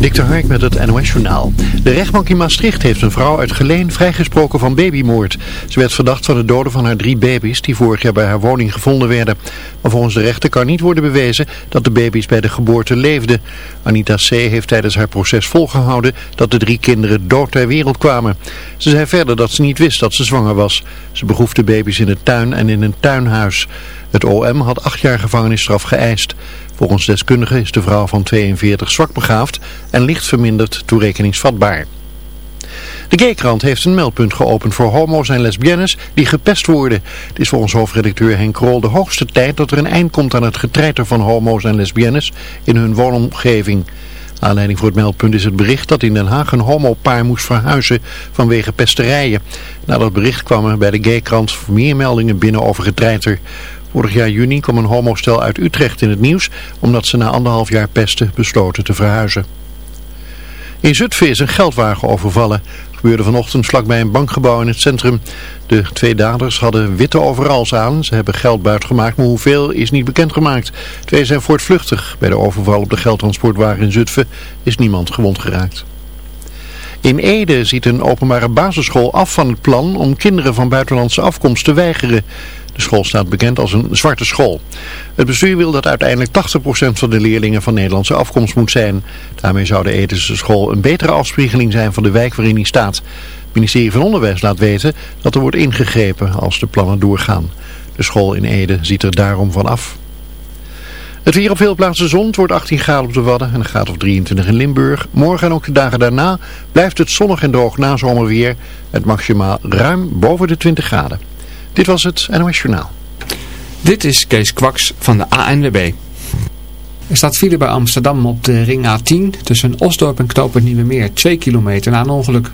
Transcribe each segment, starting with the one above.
Dik de Hark met het NOS Journaal. De rechtbank in Maastricht heeft een vrouw uit Geleen vrijgesproken van babymoord. Ze werd verdacht van het doden van haar drie baby's die vorig jaar bij haar woning gevonden werden. Maar volgens de rechter kan niet worden bewezen dat de baby's bij de geboorte leefden. Anita C. heeft tijdens haar proces volgehouden dat de drie kinderen dood ter wereld kwamen. Ze zei verder dat ze niet wist dat ze zwanger was. Ze begroef de baby's in een tuin en in een tuinhuis. Het OM had acht jaar gevangenisstraf geëist. Volgens deskundigen is de vrouw van 42 zwak begaafd en licht verminderd toerekeningsvatbaar. De Gaykrant heeft een meldpunt geopend voor homo's en lesbiennes die gepest worden. Het is volgens hoofdredacteur Henk Krol de hoogste tijd dat er een eind komt aan het getreiter van homo's en lesbiennes in hun woonomgeving. Aanleiding voor het meldpunt is het bericht dat in Den Haag een homopaar moest verhuizen vanwege pesterijen. Na dat bericht kwamen bij de Gaykrant meer meldingen binnen over getreiter. Vorig jaar juni kwam een homostel uit Utrecht in het nieuws omdat ze na anderhalf jaar pesten besloten te verhuizen. In Zutphen is een geldwagen overvallen. Gebeurde vanochtend vlakbij een bankgebouw in het centrum. De twee daders hadden witte overals aan. Ze hebben geld buitgemaakt, maar hoeveel is niet bekendgemaakt. Twee zijn voortvluchtig. Bij de overval op de geldtransportwagen in Zutphen is niemand gewond geraakt. In Ede ziet een openbare basisschool af van het plan om kinderen van buitenlandse afkomst te weigeren. De school staat bekend als een zwarte school. Het bestuur wil dat uiteindelijk 80% van de leerlingen van Nederlandse afkomst moet zijn. Daarmee zou de Edische school een betere afspiegeling zijn van de wijk waarin hij staat. Het ministerie van Onderwijs laat weten dat er wordt ingegrepen als de plannen doorgaan. De school in Ede ziet er daarom van af. Het weer op veel plaatsen zon. Het wordt 18 graden op de Wadden en een graad of 23 in Limburg. Morgen en ook de dagen daarna blijft het zonnig en droog na zomerweer. Het maximaal ruim boven de 20 graden. Dit was het NOS Journaal. Dit is Kees Kwaks van de ANWB. Er staat file bij Amsterdam op de ring A10 tussen Osdorp en Knoopend Nieuwe Meer 2 kilometer na een ongeluk.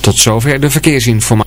Tot zover de verkeersinformatie.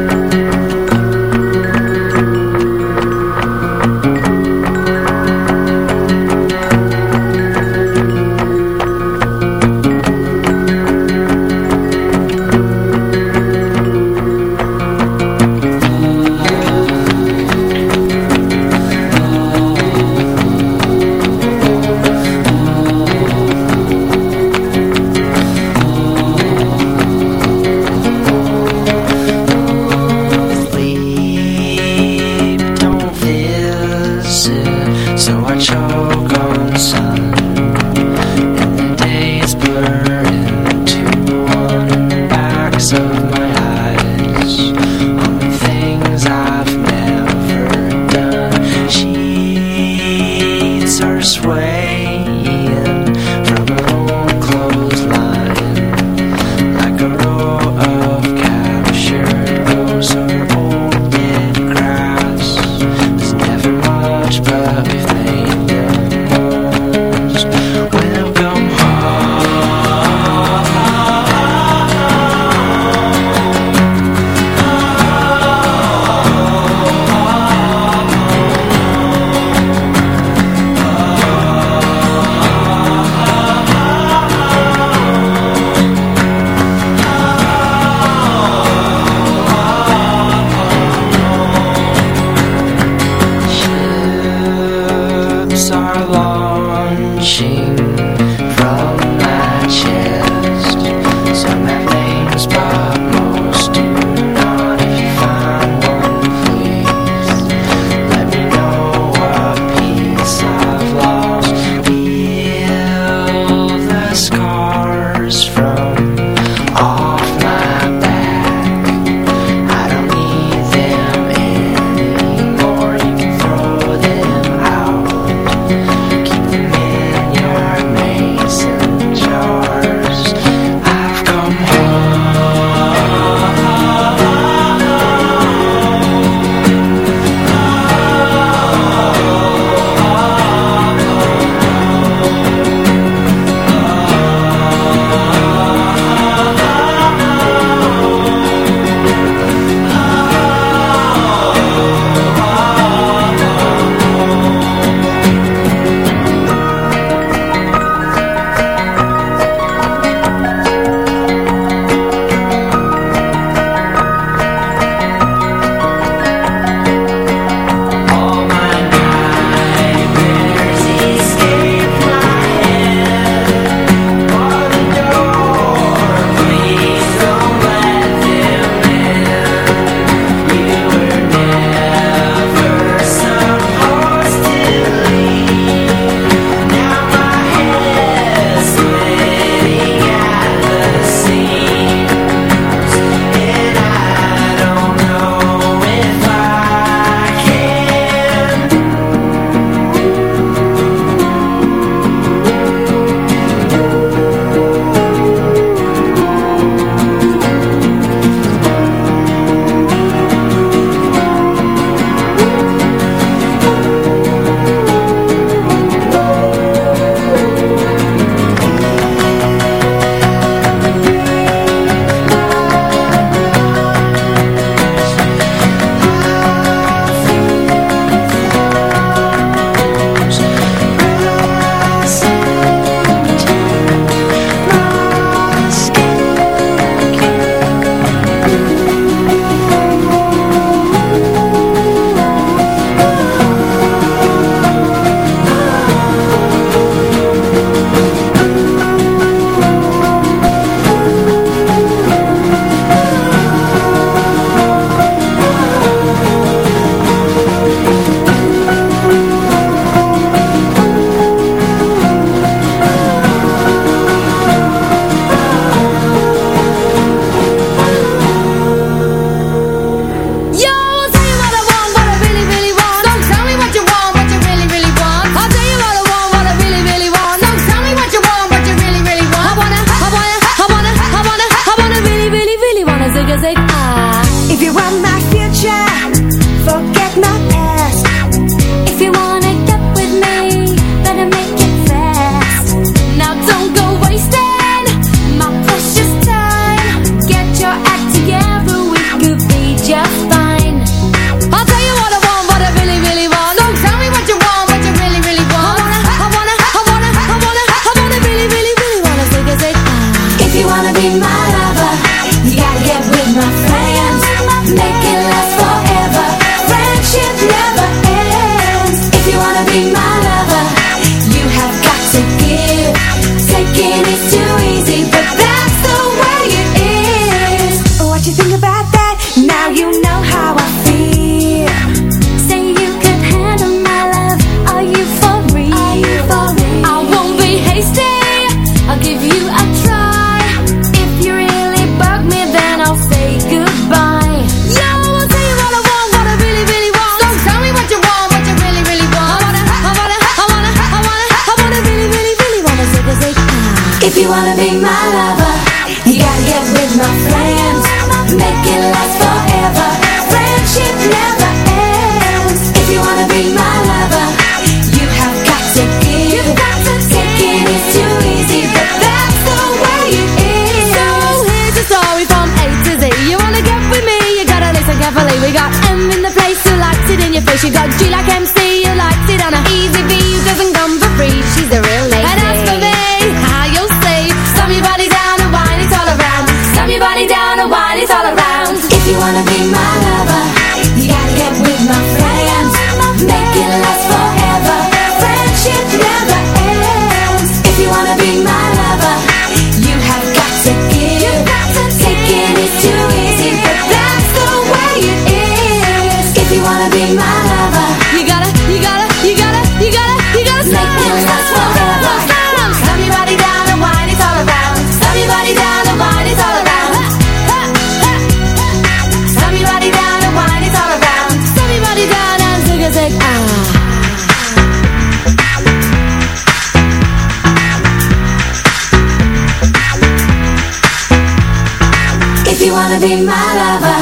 Be my lover,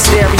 necessary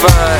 fine.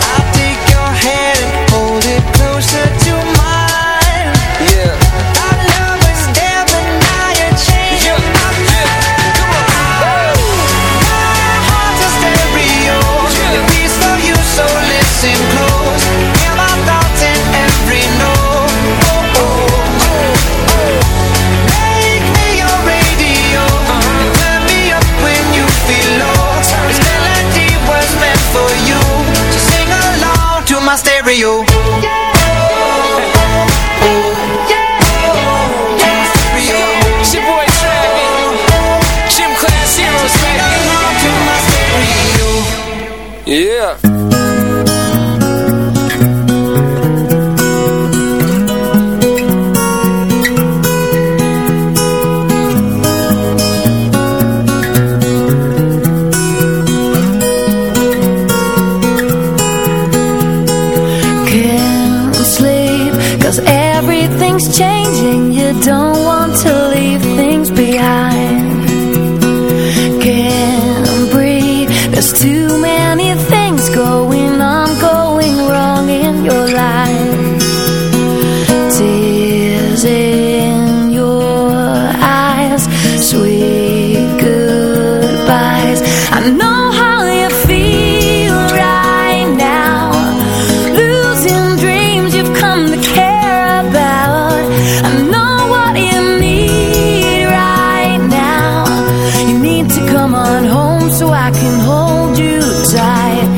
come on home so I can hold you tight,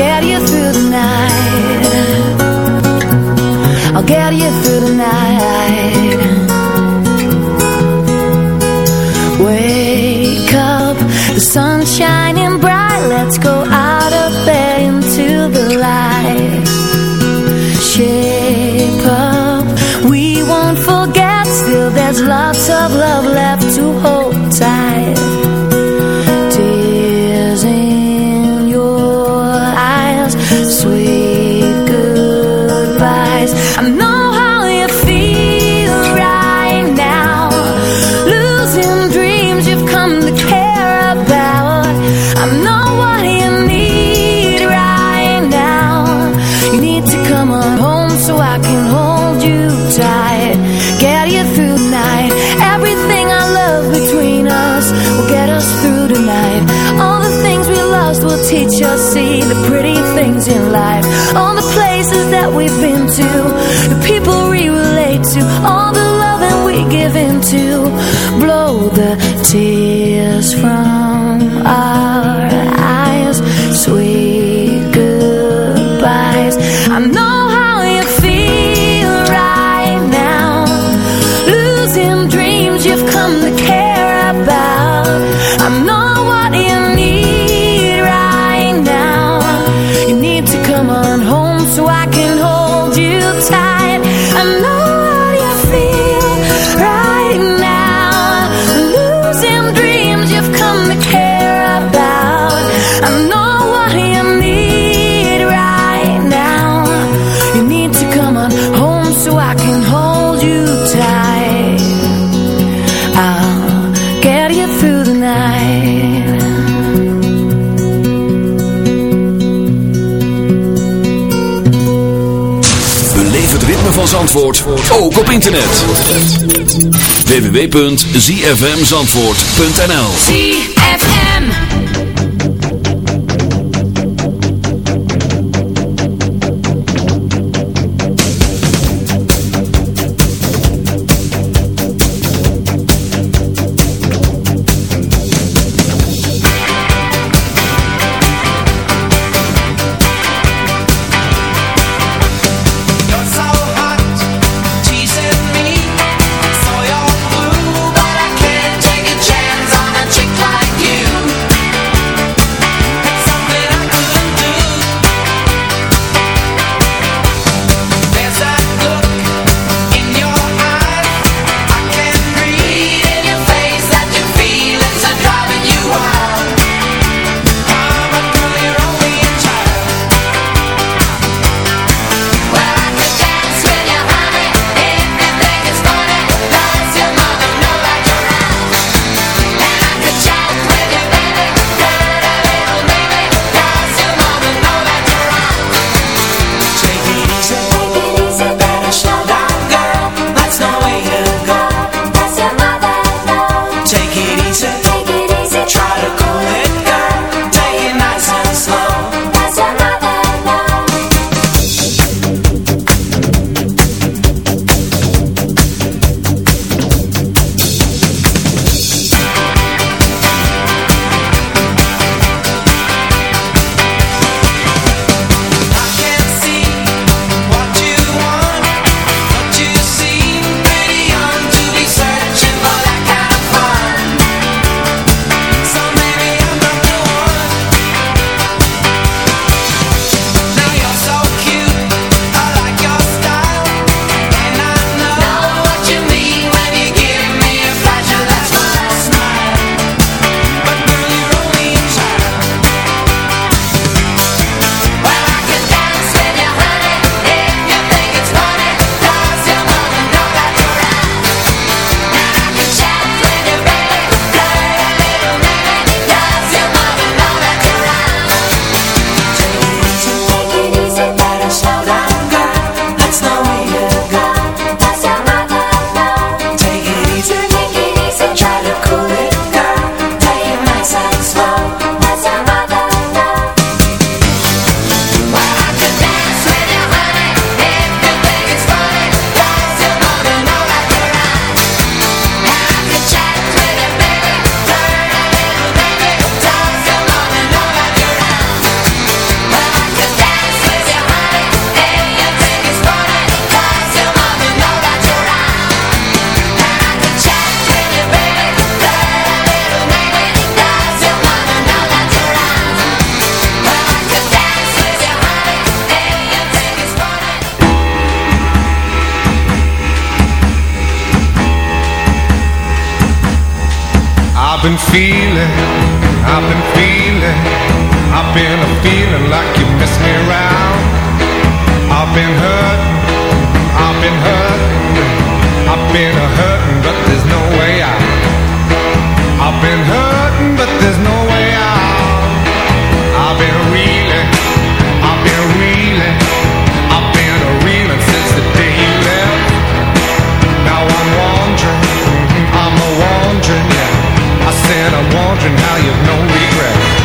get you through the night. I'll get you through the night. from. us. so I can het ritme van Zandvoort, ook op internet. www.zfmzandvoort.nl been hurting, I've been hurting, but there's no way out. I've been hurting, but there's no way out. I've been reeling, I've been reeling, I've been reeling since the day you left. Now I'm wandering, mm-hmm, I'm a wandering, yeah. I said I'm wandering, now you've no regrets.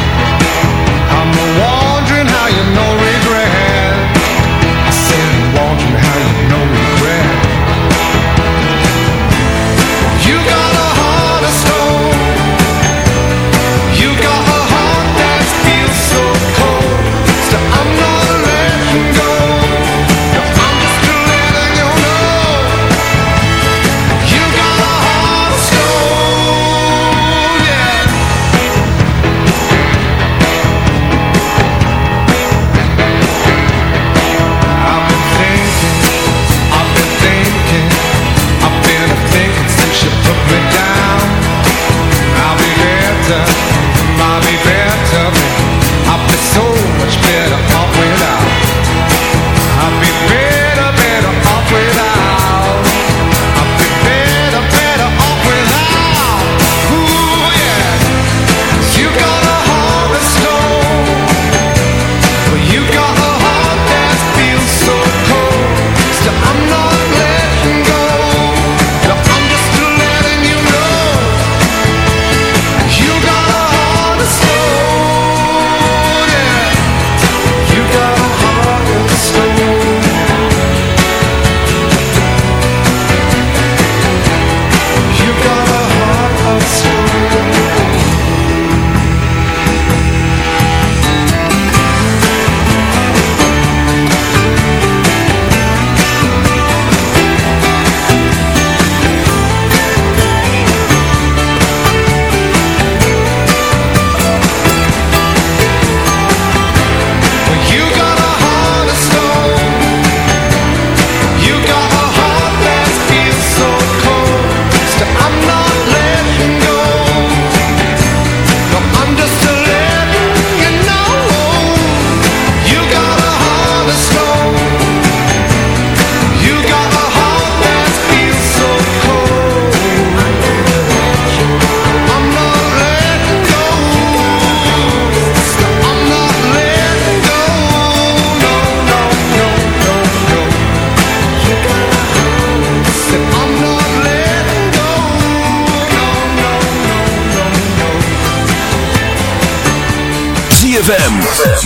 You got